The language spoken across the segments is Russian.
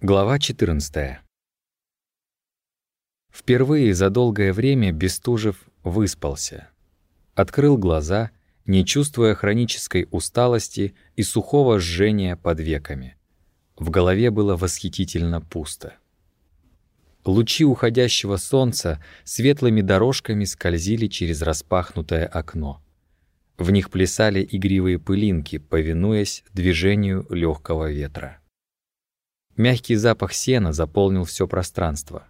Глава 14. Впервые за долгое время Бестужев выспался. Открыл глаза, не чувствуя хронической усталости и сухого жжения под веками. В голове было восхитительно пусто. Лучи уходящего солнца светлыми дорожками скользили через распахнутое окно. В них плясали игривые пылинки, повинуясь движению легкого ветра. Мягкий запах сена заполнил все пространство.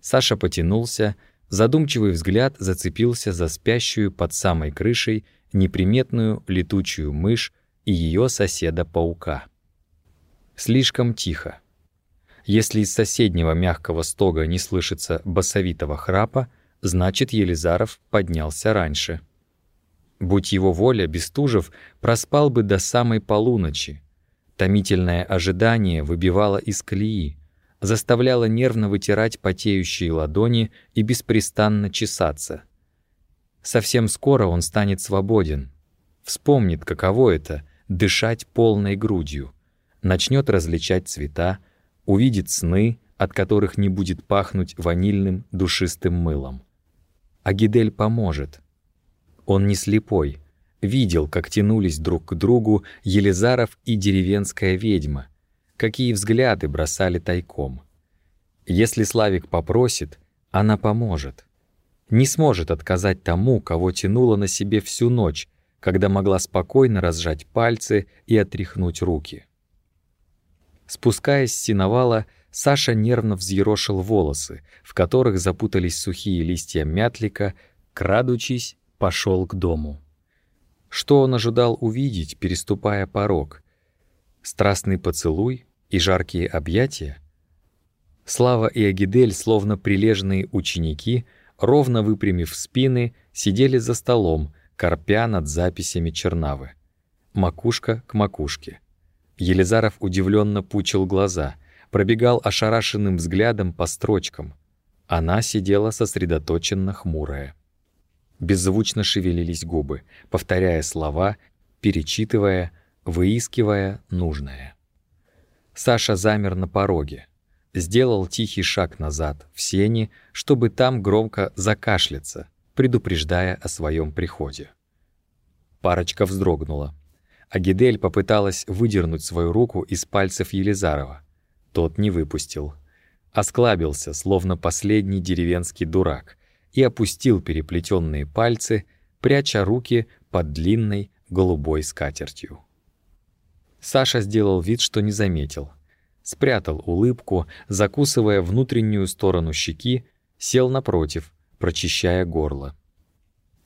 Саша потянулся, задумчивый взгляд зацепился за спящую под самой крышей неприметную летучую мышь и ее соседа-паука. Слишком тихо. Если из соседнего мягкого стога не слышится басовитого храпа, значит, Елизаров поднялся раньше. Будь его воля, Бестужев проспал бы до самой полуночи, Томительное ожидание выбивало из колеи, заставляло нервно вытирать потеющие ладони и беспрестанно чесаться. Совсем скоро он станет свободен, вспомнит, каково это — дышать полной грудью, начнет различать цвета, увидит сны, от которых не будет пахнуть ванильным душистым мылом. Агидель поможет. Он не слепой — видел, как тянулись друг к другу Елизаров и деревенская ведьма, какие взгляды бросали тайком. Если Славик попросит, она поможет. Не сможет отказать тому, кого тянула на себе всю ночь, когда могла спокойно разжать пальцы и отряхнуть руки. Спускаясь с синовала, Саша нервно взъерошил волосы, в которых запутались сухие листья мятлика, крадучись, пошел к дому. Что он ожидал увидеть, переступая порог? Страстный поцелуй и жаркие объятия? Слава и Агидель, словно прилежные ученики, ровно выпрямив спины, сидели за столом, корпя над записями Чернавы. Макушка к макушке. Елизаров удивленно пучил глаза, пробегал ошарашенным взглядом по строчкам. Она сидела сосредоточенно хмурая. Беззвучно шевелились губы, повторяя слова, перечитывая, выискивая нужное. Саша замер на пороге, сделал тихий шаг назад в сени, чтобы там громко закашляться, предупреждая о своем приходе. Парочка вздрогнула. Агидель попыталась выдернуть свою руку из пальцев Елизарова. Тот не выпустил. Осклабился, словно последний деревенский дурак, и опустил переплетенные пальцы, пряча руки под длинной голубой скатертью. Саша сделал вид, что не заметил. Спрятал улыбку, закусывая внутреннюю сторону щеки, сел напротив, прочищая горло.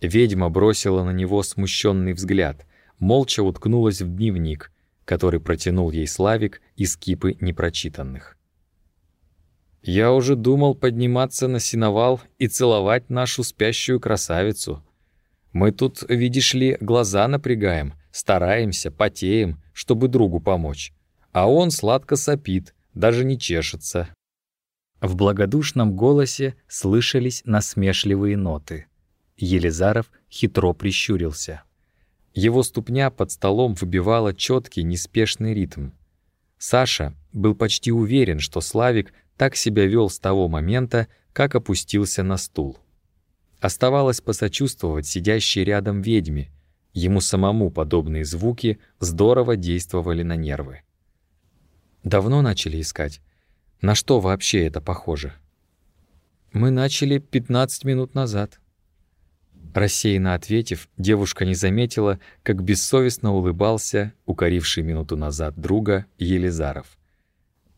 Ведьма бросила на него смущенный взгляд, молча уткнулась в дневник, который протянул ей Славик из кипы непрочитанных. Я уже думал подниматься на сеновал и целовать нашу спящую красавицу. Мы тут, видишь ли, глаза напрягаем, стараемся, потеем, чтобы другу помочь. А он сладко сопит, даже не чешется. В благодушном голосе слышались насмешливые ноты. Елизаров хитро прищурился. Его ступня под столом выбивала четкий, неспешный ритм. Саша был почти уверен, что Славик так себя вел с того момента, как опустился на стул. Оставалось посочувствовать сидящей рядом ведьме. Ему самому подобные звуки здорово действовали на нервы. Давно начали искать. На что вообще это похоже? Мы начали 15 минут назад. Рассеянно ответив, девушка не заметила, как бессовестно улыбался укоривший минуту назад друга Елизаров.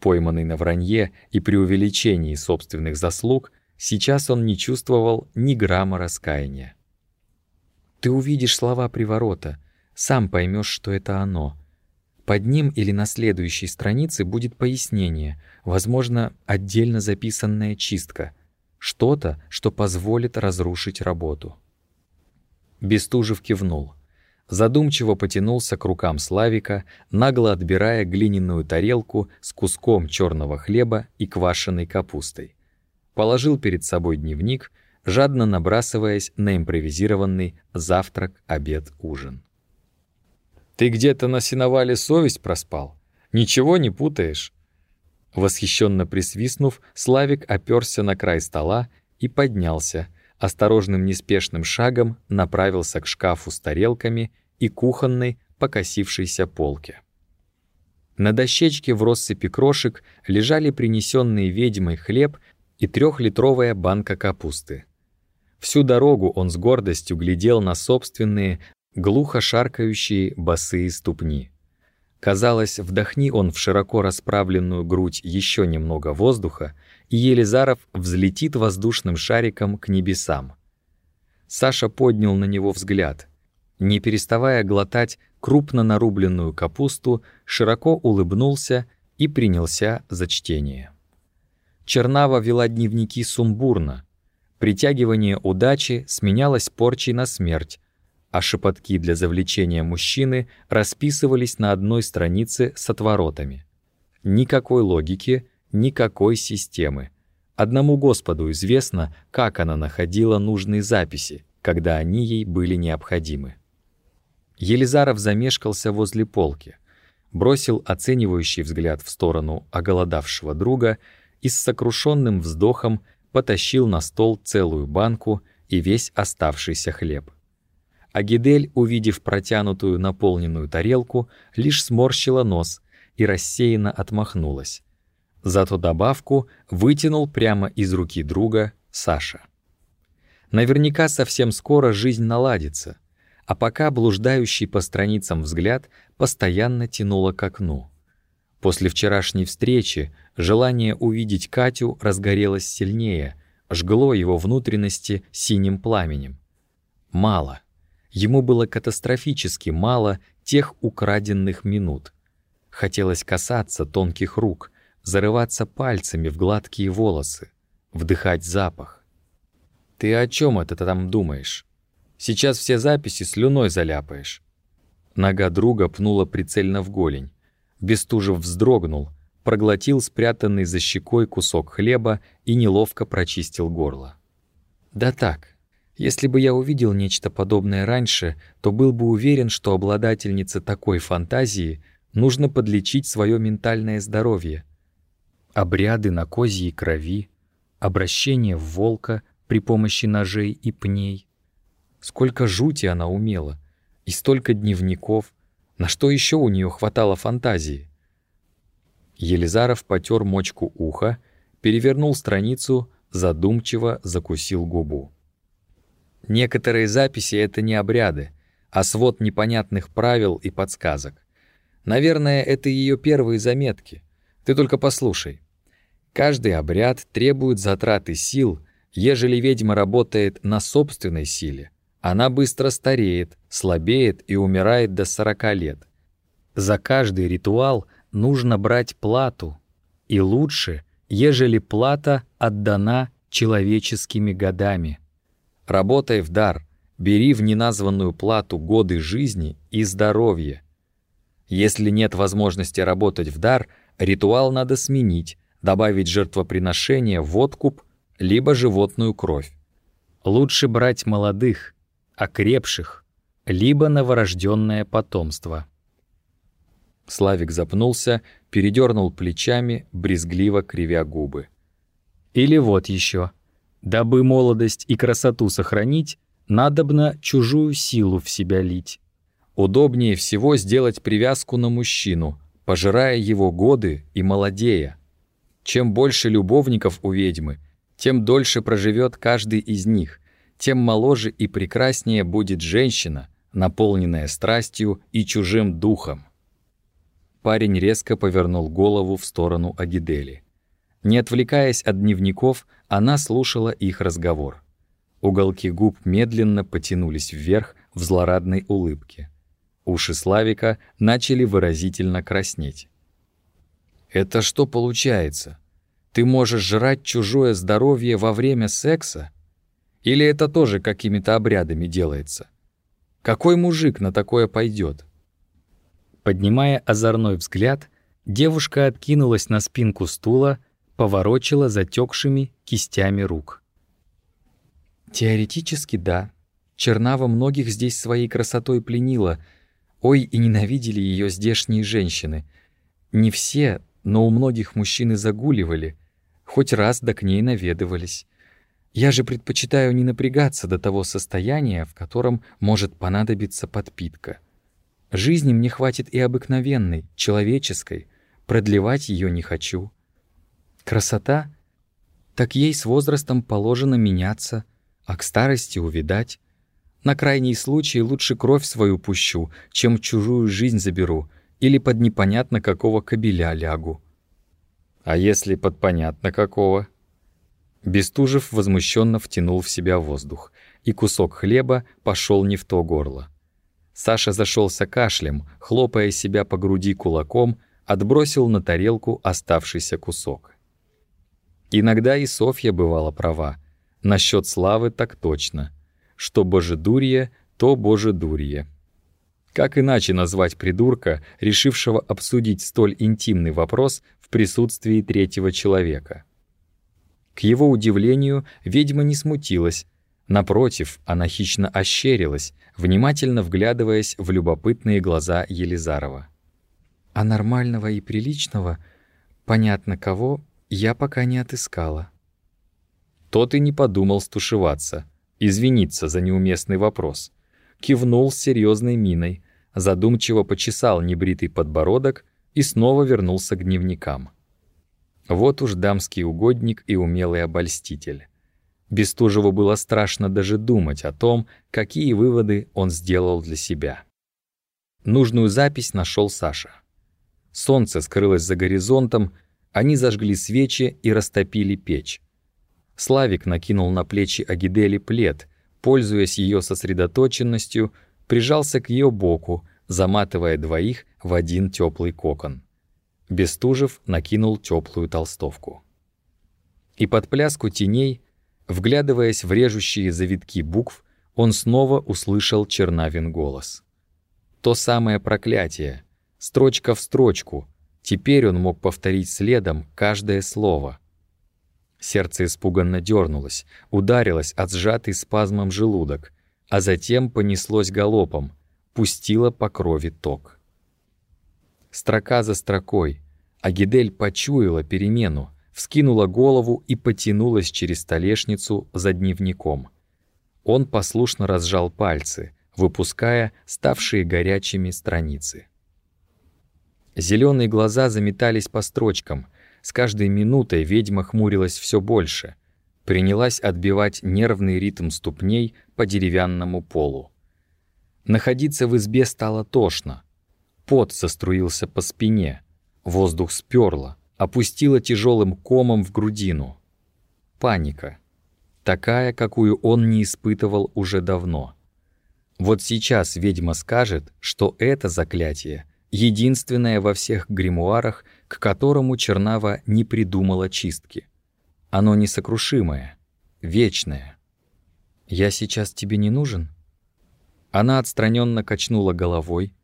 Пойманный на вранье и преувеличении собственных заслуг, сейчас он не чувствовал ни грамма раскаяния. «Ты увидишь слова приворота, сам поймешь, что это оно. Под ним или на следующей странице будет пояснение, возможно, отдельно записанная чистка, что-то, что позволит разрушить работу». Бестужев кивнул задумчиво потянулся к рукам Славика, нагло отбирая глиняную тарелку с куском черного хлеба и квашеной капустой. Положил перед собой дневник, жадно набрасываясь на импровизированный завтрак, обед, ужин. «Ты где-то на сеновале совесть проспал? Ничего не путаешь?» Восхищенно присвистнув, Славик оперся на край стола и поднялся, осторожным неспешным шагом направился к шкафу с тарелками и кухонной покосившейся полке. На дощечке в россыпи крошек лежали принесенные ведьмой хлеб и трехлитровая банка капусты. Всю дорогу он с гордостью глядел на собственные, глухо шаркающие босые ступни. Казалось, вдохни он в широко расправленную грудь еще немного воздуха, и Елизаров взлетит воздушным шариком к небесам. Саша поднял на него взгляд. Не переставая глотать крупно нарубленную капусту, широко улыбнулся и принялся за чтение. Чернава вела дневники сумбурно. Притягивание удачи сменялось порчей на смерть, а шепотки для завлечения мужчины расписывались на одной странице с отворотами. Никакой логики, никакой системы. Одному Господу известно, как она находила нужные записи, когда они ей были необходимы. Елизаров замешкался возле полки, бросил оценивающий взгляд в сторону оголодавшего друга и с сокрушенным вздохом потащил на стол целую банку и весь оставшийся хлеб. А Гидель, увидев протянутую наполненную тарелку, лишь сморщила нос и рассеянно отмахнулась. Зато добавку вытянул прямо из руки друга Саша. Наверняка совсем скоро жизнь наладится, а пока блуждающий по страницам взгляд постоянно тянуло к окну. После вчерашней встречи желание увидеть Катю разгорелось сильнее, жгло его внутренности синим пламенем. Мало. Ему было катастрофически мало тех украденных минут. Хотелось касаться тонких рук, зарываться пальцами в гладкие волосы, вдыхать запах. «Ты о чем это там думаешь? Сейчас все записи слюной заляпаешь». Нога друга пнула прицельно в голень. Бестужев вздрогнул, проглотил спрятанный за щекой кусок хлеба и неловко прочистил горло. «Да так, если бы я увидел нечто подобное раньше, то был бы уверен, что обладательнице такой фантазии нужно подлечить свое ментальное здоровье. Обряды на козьей крови, обращение в волка при помощи ножей и пней. Сколько жути она умела, и столько дневников, на что еще у нее хватало фантазии. Елизаров потер мочку уха, перевернул страницу, задумчиво закусил губу. Некоторые записи — это не обряды, а свод непонятных правил и подсказок. Наверное, это ее первые заметки. Ты только послушай. Каждый обряд требует затраты сил, ежели ведьма работает на собственной силе. Она быстро стареет, слабеет и умирает до 40 лет. За каждый ритуал нужно брать плату. И лучше, ежели плата отдана человеческими годами. Работай в дар, бери в неназванную плату годы жизни и здоровья. Если нет возможности работать в дар, ритуал надо сменить, добавить жертвоприношение в откуп, либо животную кровь. Лучше брать молодых, окрепших, либо новорожденное потомство. Славик запнулся, передернул плечами, брезгливо кривя губы. Или вот еще. Дабы молодость и красоту сохранить, надобно чужую силу в себя лить. Удобнее всего сделать привязку на мужчину, пожирая его годы и молодея. Чем больше любовников у ведьмы, тем дольше проживет каждый из них, тем моложе и прекраснее будет женщина, наполненная страстью и чужим духом. Парень резко повернул голову в сторону Агидели. Не отвлекаясь от дневников, она слушала их разговор. Уголки губ медленно потянулись вверх в злорадной улыбке. Уши Славика начали выразительно краснеть. «Это что получается? Ты можешь жрать чужое здоровье во время секса? Или это тоже какими-то обрядами делается? Какой мужик на такое пойдет? Поднимая озорной взгляд, девушка откинулась на спинку стула поворочила затекшими кистями рук. Теоретически да. Чернава многих здесь своей красотой пленила. Ой, и ненавидели ее здешние женщины. Не все, но у многих мужчин и загуливали, хоть раз да к ней наведывались. Я же предпочитаю не напрягаться до того состояния, в котором может понадобиться подпитка. Жизни мне хватит и обыкновенной, человеческой, продлевать ее не хочу. Красота? Так ей с возрастом положено меняться, а к старости увидать. На крайний случай лучше кровь свою пущу, чем чужую жизнь заберу или под непонятно какого кобеля лягу. А если под понятно какого? Бестужев возмущенно втянул в себя воздух, и кусок хлеба пошел не в то горло. Саша зашелся кашлем, хлопая себя по груди кулаком, отбросил на тарелку оставшийся кусок. Иногда и Софья бывала права. Насчет славы так точно. Что божедурье, то божедурье. Как иначе назвать придурка, решившего обсудить столь интимный вопрос в присутствии третьего человека? К его удивлению, ведьма не смутилась. Напротив, она хищно ощерилась, внимательно вглядываясь в любопытные глаза Елизарова. «А нормального и приличного, понятно кого, я пока не отыскала». Тот и не подумал стушеваться, извиниться за неуместный вопрос. Кивнул с серьезной миной, задумчиво почесал небритый подбородок и снова вернулся к дневникам. Вот уж дамский угодник и умелый обольститель. Бестужеву было страшно даже думать о том, какие выводы он сделал для себя. Нужную запись нашел Саша. Солнце скрылось за горизонтом, они зажгли свечи и растопили печь. Славик накинул на плечи Агидели плед, пользуясь ее сосредоточенностью, прижался к ее боку, заматывая двоих в один теплый кокон. Бестужев накинул теплую толстовку. И под пляску теней, вглядываясь в режущие завитки букв, он снова услышал Чернавин голос. То самое проклятие, строчка в строчку, теперь он мог повторить следом каждое слово. Сердце испуганно дернулось, ударилось от сжатый спазмом желудок, а затем понеслось галопом, пустило по крови ток. Строка за строкой. Агидель почуяла перемену, вскинула голову и потянулась через столешницу за дневником. Он послушно разжал пальцы, выпуская ставшие горячими страницы. Зеленые глаза заметались по строчкам. С каждой минутой ведьма хмурилась все больше. Принялась отбивать нервный ритм ступней по деревянному полу. Находиться в избе стало тошно. Пот заструился по спине, воздух сперло, опустило тяжелым комом в грудину. Паника. Такая, какую он не испытывал уже давно. Вот сейчас ведьма скажет, что это заклятие — единственное во всех гримуарах, к которому Чернава не придумала чистки. Оно несокрушимое, вечное. «Я сейчас тебе не нужен?» Она отстраненно качнула головой,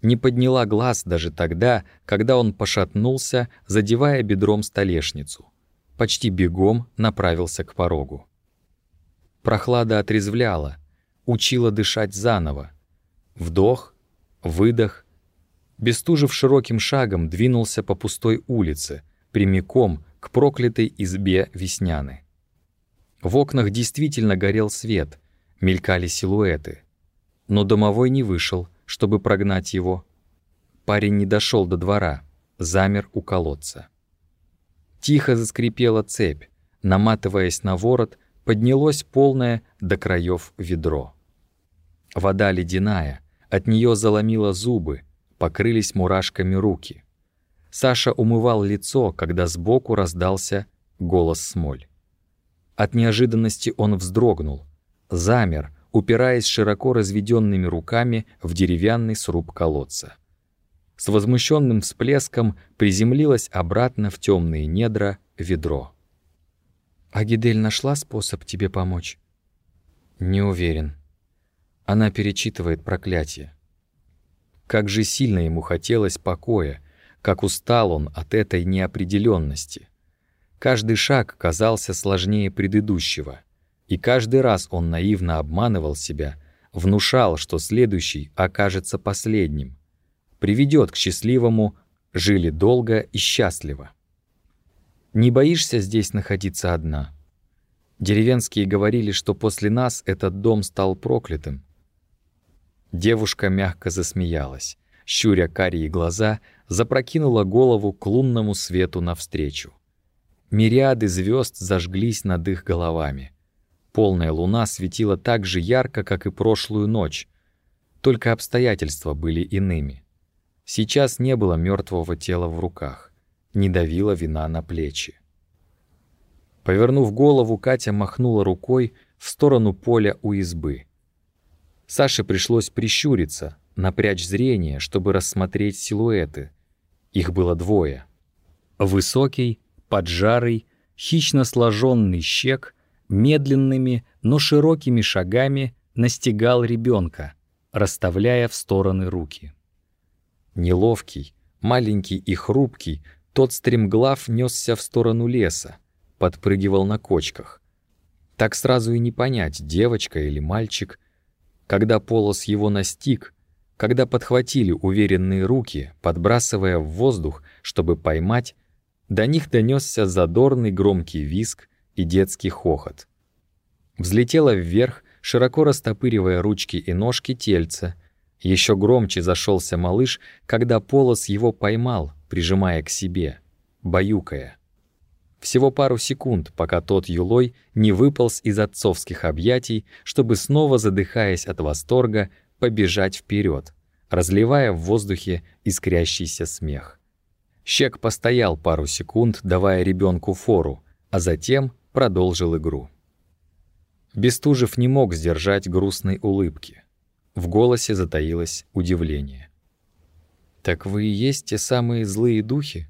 не подняла глаз даже тогда, когда он пошатнулся, задевая бедром столешницу. Почти бегом направился к порогу. Прохлада отрезвляла, учила дышать заново. Вдох, выдох. Бестужев широким шагом двинулся по пустой улице, прямиком к проклятой избе Весняны. В окнах действительно горел свет, мелькали силуэты. Но домовой не вышел, чтобы прогнать его. Парень не дошел до двора, замер у колодца. Тихо заскрипела цепь, наматываясь на ворот, поднялось полное до краев ведро. Вода ледяная, от нее заломило зубы, покрылись мурашками руки. Саша умывал лицо, когда сбоку раздался голос Смоль. От неожиданности он вздрогнул, замер, упираясь широко разведенными руками в деревянный сруб колодца. С возмущенным всплеском приземлилось обратно в темные недра ведро. «Агидель нашла способ тебе помочь?» «Не уверен. Она перечитывает проклятие. Как же сильно ему хотелось покоя, как устал он от этой неопределенности. Каждый шаг казался сложнее предыдущего — и каждый раз он наивно обманывал себя, внушал, что следующий окажется последним, приведет к счастливому жили долго и счастливо. Не боишься здесь находиться одна? Деревенские говорили, что после нас этот дом стал проклятым. Девушка мягко засмеялась, щуря карие глаза, запрокинула голову к лунному свету навстречу. Мириады звезд зажглись над их головами. Полная луна светила так же ярко, как и прошлую ночь, только обстоятельства были иными. Сейчас не было мертвого тела в руках, не давила вина на плечи. Повернув голову, Катя махнула рукой в сторону поля у избы. Саше пришлось прищуриться, напрячь зрение, чтобы рассмотреть силуэты. Их было двое. Высокий, поджарый, хищно сложенный щек медленными, но широкими шагами настигал ребенка, расставляя в стороны руки. Неловкий, маленький и хрупкий, тот стремглав несся в сторону леса, подпрыгивал на кочках. Так сразу и не понять, девочка или мальчик. Когда полос его настиг, когда подхватили уверенные руки, подбрасывая в воздух, чтобы поймать, до них донесся задорный громкий визг и детский хохот. Взлетела вверх, широко растопыривая ручки и ножки тельца. Еще громче зашелся малыш, когда полос его поймал, прижимая к себе, баюкая. Всего пару секунд, пока тот юлой не выполз из отцовских объятий, чтобы снова, задыхаясь от восторга, побежать вперед, разливая в воздухе искрящийся смех. Щек постоял пару секунд, давая ребенку фору, а затем продолжил игру. Бестужев не мог сдержать грустной улыбки. В голосе затаилось удивление. «Так вы и есть те самые злые духи?»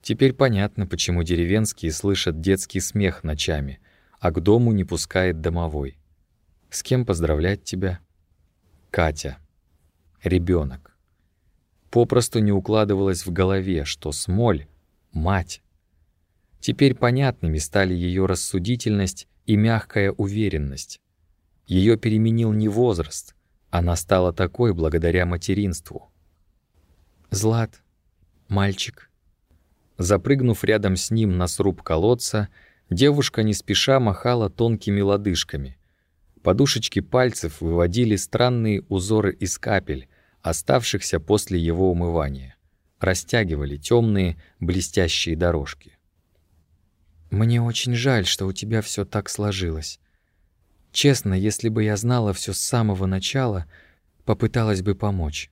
Теперь понятно, почему деревенские слышат детский смех ночами, а к дому не пускает домовой. С кем поздравлять тебя? Катя. Ребенок. Попросту не укладывалось в голове, что Смоль — мать. Теперь понятными стали ее рассудительность и мягкая уверенность. Ее переменил не возраст, она стала такой благодаря материнству. Злат, мальчик, Запрыгнув рядом с ним на сруб колодца, девушка не спеша махала тонкими лодыжками. Подушечки пальцев выводили странные узоры из капель, оставшихся после его умывания. Растягивали темные, блестящие дорожки. «Мне очень жаль, что у тебя все так сложилось. Честно, если бы я знала все с самого начала, попыталась бы помочь.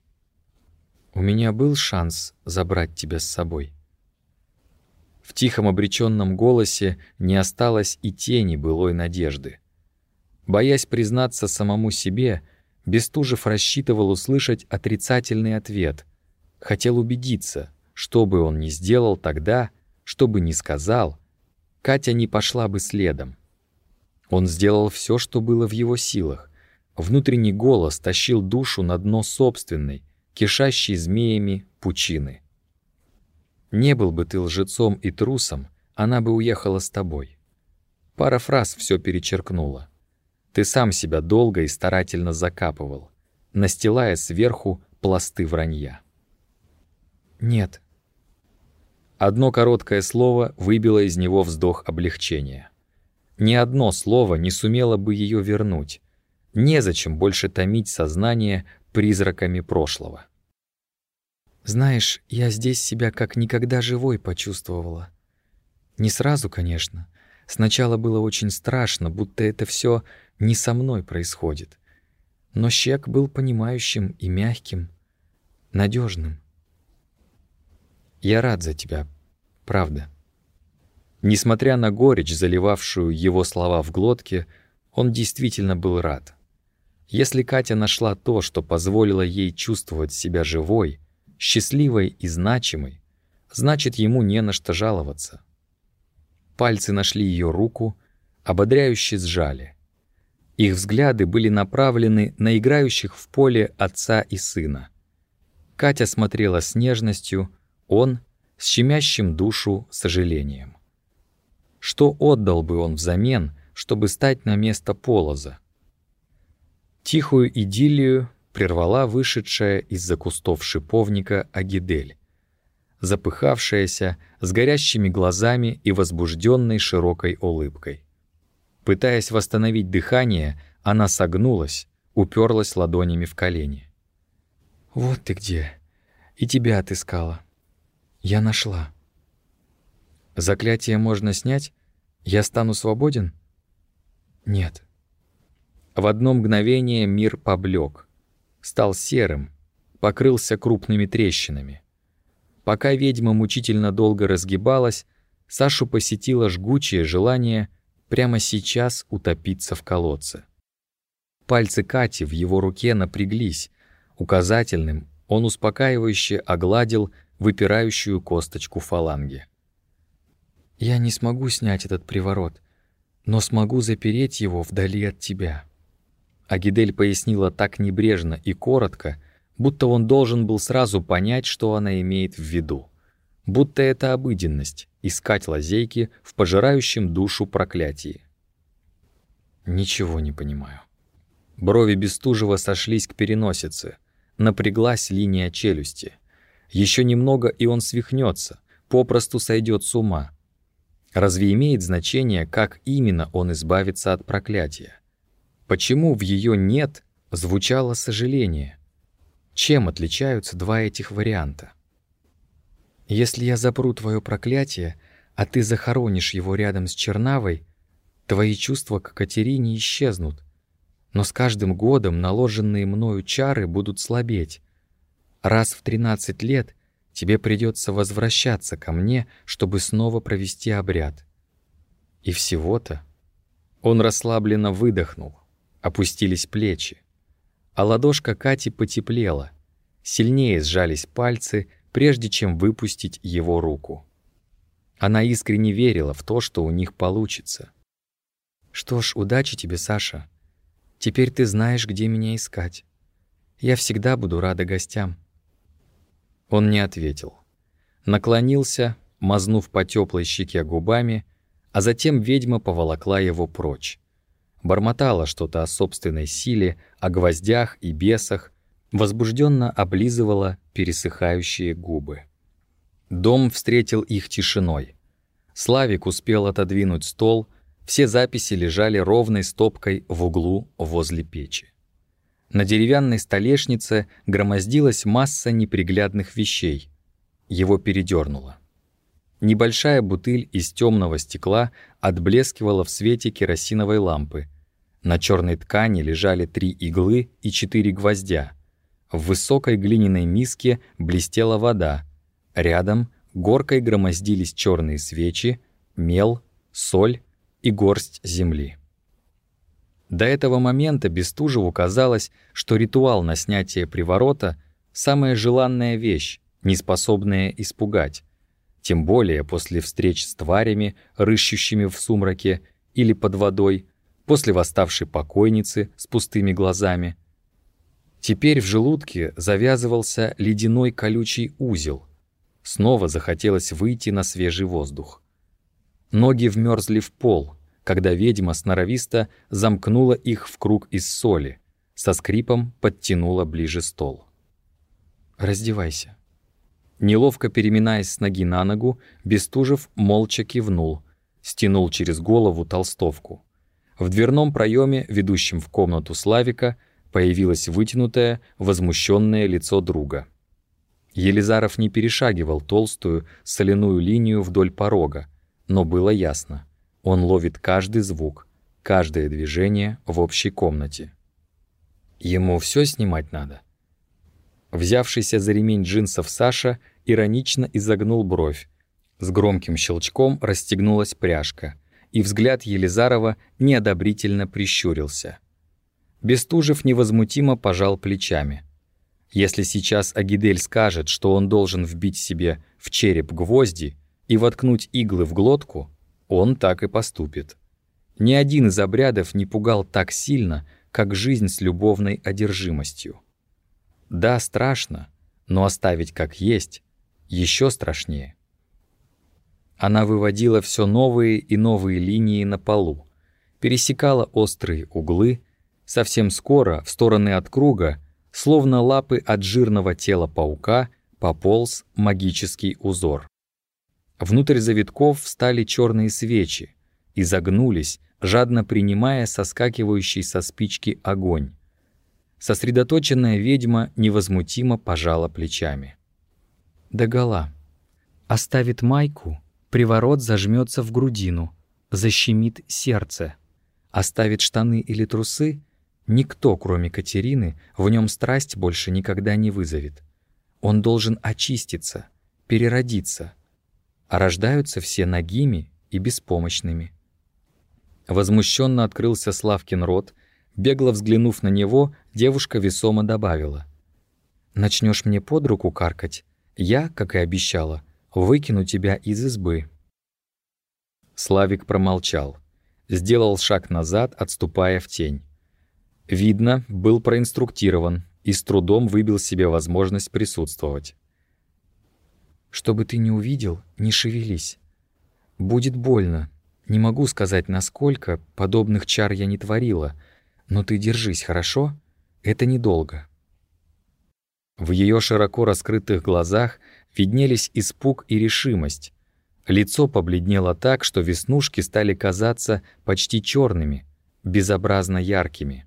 У меня был шанс забрать тебя с собой». В тихом обреченном голосе не осталось и тени былой надежды. Боясь признаться самому себе, Бестужев рассчитывал услышать отрицательный ответ. Хотел убедиться, что бы он ни сделал тогда, что бы ни сказал, Катя не пошла бы следом. Он сделал все, что было в его силах. Внутренний голос тащил душу на дно собственной, кишащей змеями пучины. Не был бы ты лжецом и трусом, она бы уехала с тобой. Пара фраз все перечеркнула. Ты сам себя долго и старательно закапывал, настилая сверху пласты вранья. Нет. Одно короткое слово выбило из него вздох облегчения. Ни одно слово не сумело бы ее вернуть. Незачем больше томить сознание призраками прошлого. Знаешь, я здесь себя как никогда живой почувствовала. Не сразу, конечно. Сначала было очень страшно, будто это все не со мной происходит. Но Щек был понимающим и мягким, надежным. Я рад за тебя, правда. Несмотря на горечь, заливавшую его слова в глотке, он действительно был рад. Если Катя нашла то, что позволило ей чувствовать себя живой — счастливой и значимой, значит, ему не на что жаловаться. Пальцы нашли ее руку, ободряюще сжали. Их взгляды были направлены на играющих в поле отца и сына. Катя смотрела с нежностью, он — с щемящим душу сожалением. Что отдал бы он взамен, чтобы стать на место полоза? Тихую идиллию прервала вышедшая из-за кустов шиповника Агидель. запыхавшаяся, с горящими глазами и возбужденной широкой улыбкой. Пытаясь восстановить дыхание, она согнулась, уперлась ладонями в колени. «Вот ты где! И тебя отыскала. Я нашла. Заклятие можно снять? Я стану свободен? Нет. В одно мгновение мир поблек, стал серым, покрылся крупными трещинами. Пока ведьма мучительно долго разгибалась, Сашу посетило жгучее желание прямо сейчас утопиться в колодце. Пальцы Кати в его руке напряглись, указательным он успокаивающе огладил выпирающую косточку фаланги. «Я не смогу снять этот приворот, но смогу запереть его вдали от тебя». Агидель пояснила так небрежно и коротко, будто он должен был сразу понять, что она имеет в виду. Будто это обыденность — искать лазейки в пожирающем душу проклятии. Ничего не понимаю. Брови Бестужева сошлись к переносице. Напряглась линия челюсти. Еще немного, и он свихнется, попросту сойдет с ума. Разве имеет значение, как именно он избавится от проклятия? Почему в ее «нет» звучало сожаление? Чем отличаются два этих варианта? Если я запру твое проклятие, а ты захоронишь его рядом с Чернавой, твои чувства к Катерине исчезнут. Но с каждым годом наложенные мною чары будут слабеть. Раз в 13 лет тебе придется возвращаться ко мне, чтобы снова провести обряд. И всего-то он расслабленно выдохнул, опустились плечи, а ладошка Кати потеплела, сильнее сжались пальцы, прежде чем выпустить его руку. Она искренне верила в то, что у них получится. «Что ж, удачи тебе, Саша. Теперь ты знаешь, где меня искать. Я всегда буду рада гостям». Он не ответил. Наклонился, мазнув по теплой щеке губами, а затем ведьма поволокла его прочь. Бормотала что-то о собственной силе, о гвоздях и бесах, возбужденно облизывала пересыхающие губы. Дом встретил их тишиной. Славик успел отодвинуть стол, все записи лежали ровной стопкой в углу возле печи. На деревянной столешнице громоздилась масса неприглядных вещей. Его передернуло. Небольшая бутыль из темного стекла отблескивала в свете керосиновой лампы. На черной ткани лежали три иглы и четыре гвоздя. В высокой глиняной миске блестела вода. Рядом горкой громоздились черные свечи, мел, соль и горсть земли. До этого момента Бестужеву казалось, что ритуал на снятие приворота — самая желанная вещь, неспособная испугать. Тем более после встреч с тварями, рыщущими в сумраке или под водой, после восставшей покойницы с пустыми глазами — Теперь в желудке завязывался ледяной колючий узел. Снова захотелось выйти на свежий воздух. Ноги вмерзли в пол, когда ведьма сноровисто замкнула их в круг из соли, со скрипом подтянула ближе стол. «Раздевайся». Неловко переминаясь с ноги на ногу, Бестужев молча кивнул, стянул через голову толстовку. В дверном проеме, ведущем в комнату Славика, Появилось вытянутое, возмущенное лицо друга. Елизаров не перешагивал толстую, соляную линию вдоль порога, но было ясно. Он ловит каждый звук, каждое движение в общей комнате. Ему все снимать надо. Взявшийся за ремень джинсов Саша иронично изогнул бровь. С громким щелчком расстегнулась пряжка, и взгляд Елизарова неодобрительно прищурился. Бестужев невозмутимо пожал плечами. Если сейчас Агидель скажет, что он должен вбить себе в череп гвозди и воткнуть иглы в глотку, он так и поступит. Ни один из обрядов не пугал так сильно, как жизнь с любовной одержимостью. Да, страшно, но оставить как есть еще страшнее. Она выводила все новые и новые линии на полу, пересекала острые углы, Совсем скоро в стороны от круга, словно лапы от жирного тела паука, пополз магический узор. Внутрь завитков встали черные свечи и загнулись, жадно принимая соскакивающий со спички огонь. Сосредоточенная ведьма невозмутимо пожала плечами. Догола. Оставит майку, приворот зажмется в грудину, защемит сердце. Оставит штаны или трусы, никто, кроме Катерины, в нем страсть больше никогда не вызовет. Он должен очиститься, переродиться. А рождаются все нагими и беспомощными. Возмущенно открылся Славкин рот, бегло взглянув на него, девушка весомо добавила. «Начнешь мне под руку каркать, я, как и обещала, выкину тебя из избы». Славик промолчал, сделал шаг назад, отступая в тень. Видно, был проинструктирован и с трудом выбил себе возможность присутствовать. «Чтобы ты не увидел, не шевелись. Будет больно, не могу сказать, насколько подобных чар я не творила, но ты держись, хорошо? Это недолго». В ее широко раскрытых глазах виднелись испуг и решимость. Лицо побледнело так, что веснушки стали казаться почти черными, безобразно яркими.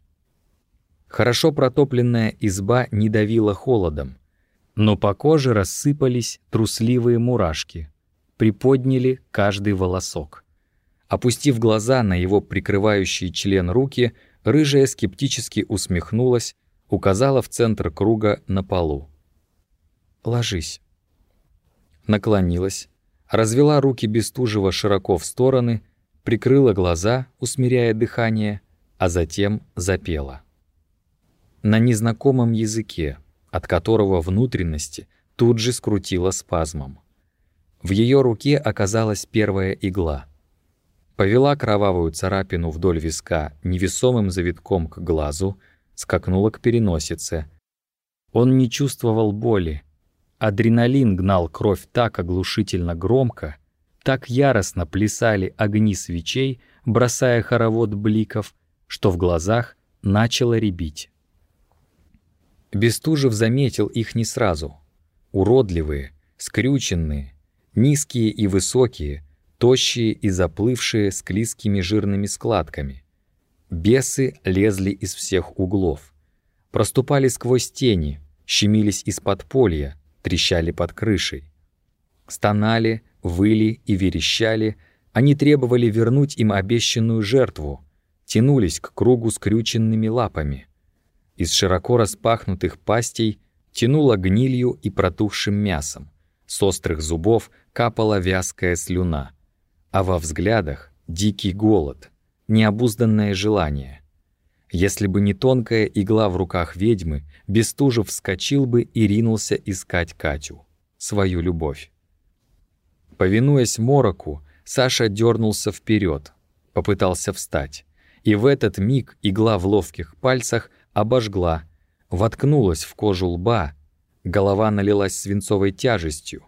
Хорошо протопленная изба не давила холодом, но по коже рассыпались трусливые мурашки, приподняли каждый волосок. Опустив глаза на его прикрывающий член руки, рыжая скептически усмехнулась, указала в центр круга на полу. «Ложись». Наклонилась, развела руки Бестужева широко в стороны, прикрыла глаза, усмиряя дыхание, а затем запела. На незнакомом языке, от которого внутренности тут же скрутила спазмом. В ее руке оказалась первая игла — повела кровавую царапину вдоль виска невесомым завитком к глазу, скакнула к переносице. Он не чувствовал боли. Адреналин гнал кровь так оглушительно громко, так яростно плясали огни свечей, бросая хоровод бликов, что в глазах начало рябить. Бестужев заметил их не сразу. Уродливые, скрюченные, низкие и высокие — тощие и заплывшие с клизкими жирными складками. Бесы лезли из всех углов. Проступали сквозь тени, щемились из под подполья, трещали под крышей. Стонали, выли и верещали, они требовали вернуть им обещанную жертву, тянулись к кругу скрюченными лапами. Из широко распахнутых пастей тянуло гнилью и протухшим мясом. С острых зубов капала вязкая слюна а во взглядах дикий голод, необузданное желание. Если бы не тонкая игла в руках ведьмы, Бестужев вскочил бы и ринулся искать Катю, свою любовь. Повинуясь мороку, Саша дернулся вперед, попытался встать. И в этот миг игла в ловких пальцах обожгла, воткнулась в кожу лба, голова налилась свинцовой тяжестью.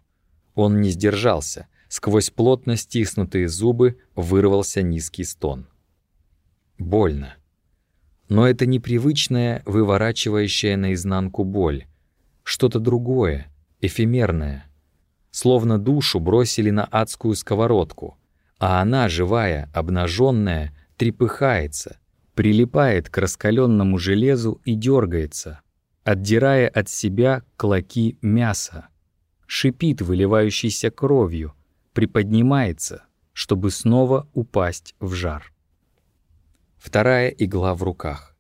Он не сдержался, Сквозь плотно стиснутые зубы вырвался низкий стон. Больно. Но это непривычная, выворачивающая наизнанку боль. Что-то другое, эфемерное. Словно душу бросили на адскую сковородку, а она, живая, обнаженная, трепыхается, прилипает к раскаленному железу и дергается, отдирая от себя клоки мяса, шипит выливающейся кровью, приподнимается, чтобы снова упасть в жар. Вторая игла в руках.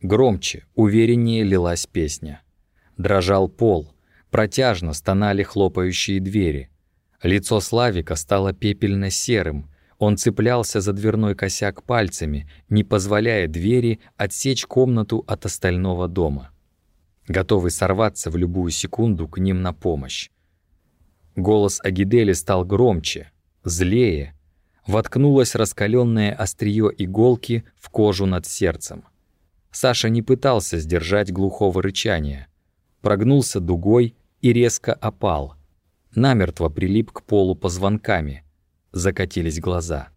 Громче, увереннее лилась песня. Дрожал пол, протяжно стонали хлопающие двери. Лицо Славика стало пепельно-серым, он цеплялся за дверной косяк пальцами, не позволяя двери отсечь комнату от остального дома. Готовый сорваться в любую секунду к ним на помощь. Голос Агидели стал громче, злее. Воткнулось раскаленное острие иголки в кожу над сердцем. Саша не пытался сдержать глухого рычания. Прогнулся дугой и резко опал. Намертво прилип к полу позвонками. Закатились глаза.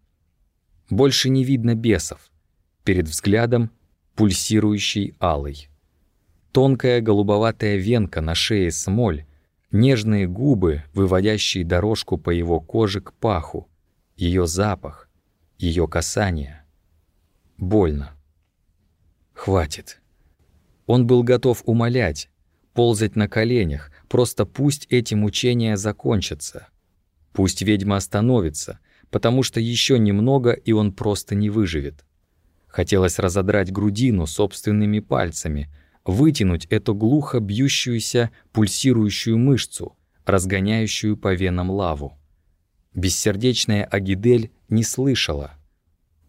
Больше не видно бесов. Перед взглядом пульсирующий алый. Тонкая голубоватая венка на шее смоль, нежные губы, выводящие дорожку по его коже к паху, ее запах, ее касание. Больно. Хватит. Он был готов умолять, ползать на коленях, просто пусть эти мучения закончатся. Пусть ведьма остановится, потому что еще немного, и он просто не выживет. Хотелось разодрать грудину собственными пальцами, вытянуть эту глухо бьющуюся, пульсирующую мышцу, разгоняющую по венам лаву. Бессердечная Агидель не слышала.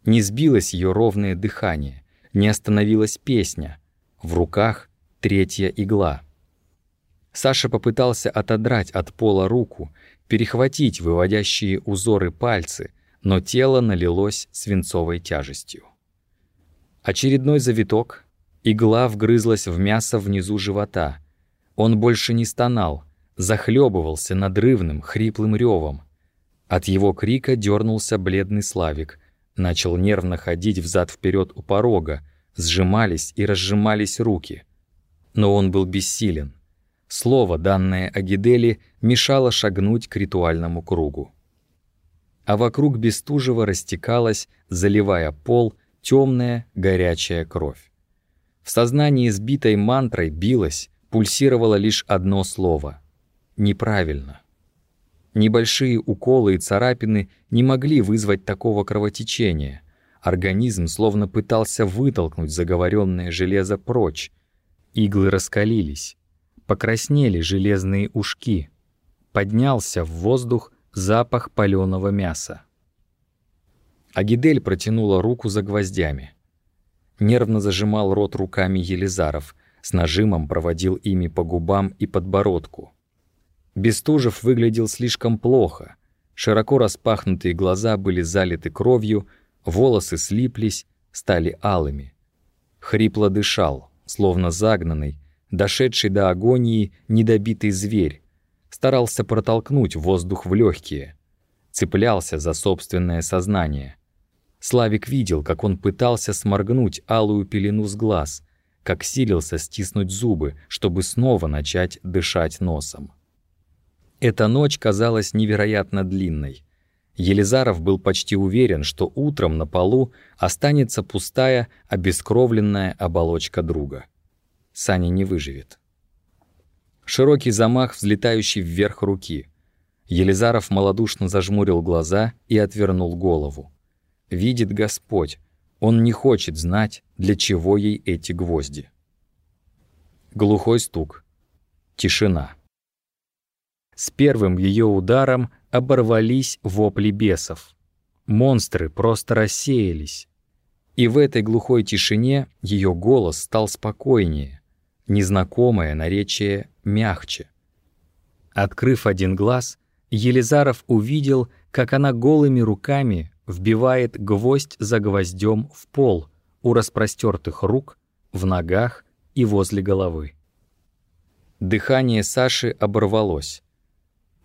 Не сбилось ее ровное дыхание, не остановилась песня. В руках третья игла. Саша попытался отодрать от пола руку, перехватить выводящие узоры пальцы, но тело налилось свинцовой тяжестью. Очередной завиток, игла вгрызлась в мясо внизу живота. Он больше не стонал, захлебывался надрывным, хриплым ревом. От его крика дернулся бледный Славик, начал нервно ходить взад вперед у порога, сжимались и разжимались руки. Но он был бессилен. Слово, данное Агидели, мешало шагнуть к ритуальному кругу. А вокруг Бестужева растекалась, заливая пол, темная горячая кровь. В сознании сбитой мантрой билось, пульсировало лишь одно слово — неправильно. Небольшие уколы и царапины не могли вызвать такого кровотечения. Организм словно пытался вытолкнуть заговоренное железо прочь. Иглы раскалились. Покраснели железные ушки. Поднялся в воздух запах паленого мяса. Агидель протянула руку за гвоздями. Нервно зажимал рот руками Елизаров, с нажимом проводил ими по губам и подбородку. Бестужев выглядел слишком плохо. Широко распахнутые глаза были залиты кровью, волосы слиплись, стали алыми. Хрипло дышал, словно загнанный, дошедший до агонии недобитый зверь, старался протолкнуть воздух в легкие, цеплялся за собственное сознание. Славик видел, как он пытался сморгнуть алую пелену с глаз, как силился стиснуть зубы, чтобы снова начать дышать носом. Эта ночь казалась невероятно длинной. Елизаров был почти уверен, что утром на полу останется пустая, обескровленная оболочка друга. Саня не выживет. Широкий замах, взлетающий вверх руки. Елизаров малодушно зажмурил глаза и отвернул голову. Видит Господь, он не хочет знать, для чего ей эти гвозди. Глухой стук. Тишина. С первым ее ударом оборвались вопли бесов. Монстры просто рассеялись. И в этой глухой тишине ее голос стал спокойнее, незнакомое наречие мягче. Открыв один глаз, Елизаров увидел, как она голыми руками вбивает гвоздь за гвоздем в пол у распростертых рук, в ногах и возле головы. Дыхание Саши оборвалось.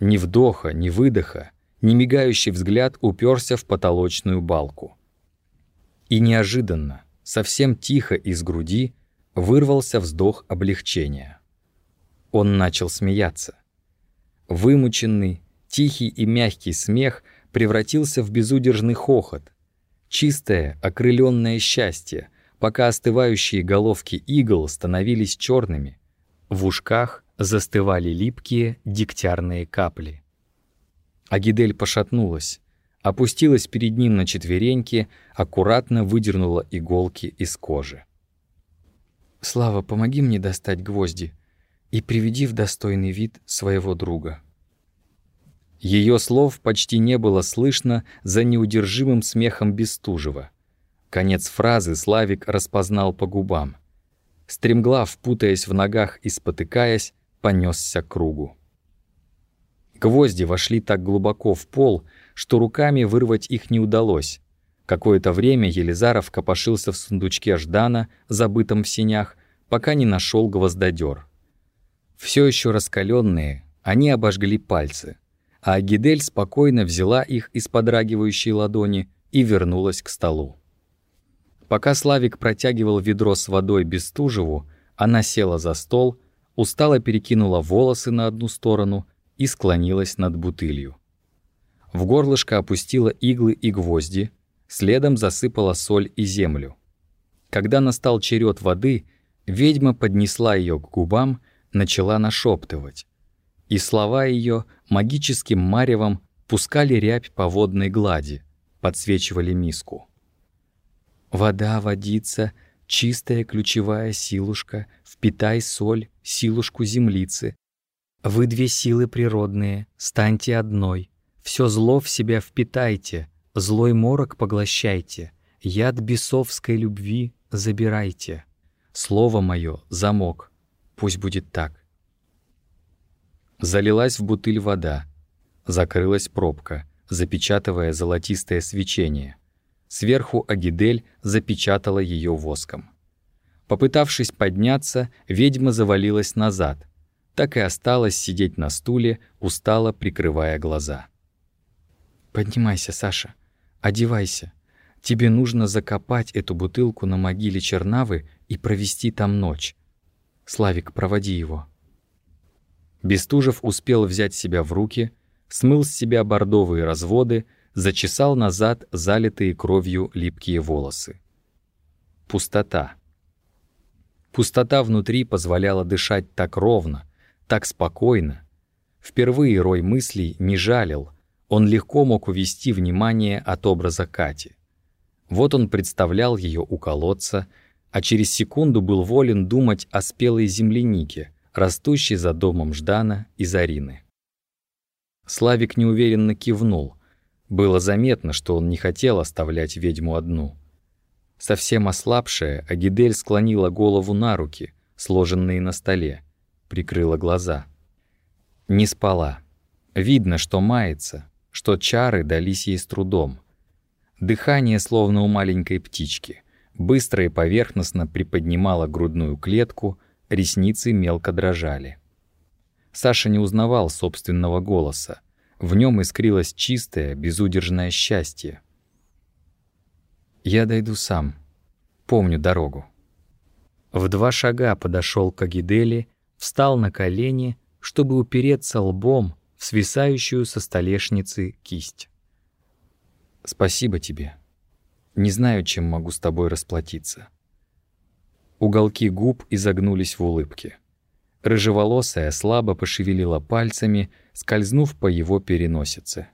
Ни вдоха, ни выдоха, ни мигающий взгляд уперся в потолочную балку. И неожиданно, совсем тихо из груди, вырвался вздох облегчения. Он начал смеяться. Вымученный, тихий и мягкий смех превратился в безудержный хохот. Чистое, окрыленное счастье, пока остывающие головки игл становились черными. В ушках застывали липкие дегтярные капли. Агидель пошатнулась, опустилась перед ним на четвереньки, аккуратно выдернула иголки из кожи. Слава, помоги мне достать гвозди и приведи в достойный вид своего друга». Ее слов почти не было слышно за неудержимым смехом Бестужева. Конец фразы Славик распознал по губам. Стремглав, путаясь в ногах и спотыкаясь, понесся к кругу. Гвозди вошли так глубоко в пол, что руками вырвать их не удалось, Какое-то время Елизаров копошился в сундучке Ждана, забытом в синях, пока не нашел гвоздодер. Все еще раскаленные, они обожгли пальцы, а Агидель спокойно взяла их из подрагивающей ладони и вернулась к столу. Пока Славик протягивал ведро с водой Бестужеву, она села за стол, устало перекинула волосы на одну сторону и склонилась над бутылью. В горлышко опустила иглы и гвозди, следом засыпала соль и землю. Когда настал черед воды, ведьма поднесла ее к губам, начала нашептывать. И слова ее магическим маревом пускали рябь по водной глади, подсвечивали миску. «Вода, водица, чистая ключевая силушка, впитай соль, силушку землицы. Вы две силы природные, станьте одной, все зло в себя впитайте, злой морок поглощайте, яд бесовской любви забирайте. Слово мое — замок, пусть будет так». Залилась в бутыль вода, закрылась пробка, запечатывая золотистое свечение — Сверху Агидель запечатала ее воском. Попытавшись подняться, ведьма завалилась назад. Так и осталась сидеть на стуле, устало прикрывая глаза. «Поднимайся, Саша, одевайся. Тебе нужно закопать эту бутылку на могиле Чернавы и провести там ночь. Славик, проводи его». Бестужев успел взять себя в руки, смыл с себя бордовые разводы, зачесал назад залитые кровью липкие волосы. Пустота. Пустота внутри позволяла дышать так ровно, так спокойно. Впервые рой мыслей не жалил, он легко мог увести внимание от образа Кати. Вот он представлял ее у колодца, а через секунду был волен думать о спелой землянике, растущей за домом Ждана и Зарины. Славик неуверенно кивнул, было заметно, что он не хотел оставлять ведьму одну. Совсем ослабшая, Агидель склонила голову на руки, сложенные на столе, прикрыла глаза. Не спала. Видно, что мается, что чары дались ей с трудом. Дыхание словно у маленькой птички. Быстро и поверхностно приподнимала грудную клетку, ресницы мелко дрожали. Саша не узнавал собственного голоса. В нем искрилось чистое, безудержное счастье. «Я дойду сам. Помню дорогу». В два шага подошел к Агидели, встал на колени, чтобы упереться лбом в свисающую со столешницы кисть. «Спасибо тебе. Не знаю, чем могу с тобой расплатиться». Уголки губ изогнулись в улыбке. Рыжеволосая слабо пошевелила пальцами, скользнув по его переносице.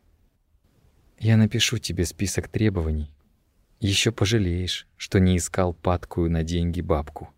«Я напишу тебе список требований. Еще пожалеешь, что не искал падкую на деньги бабку».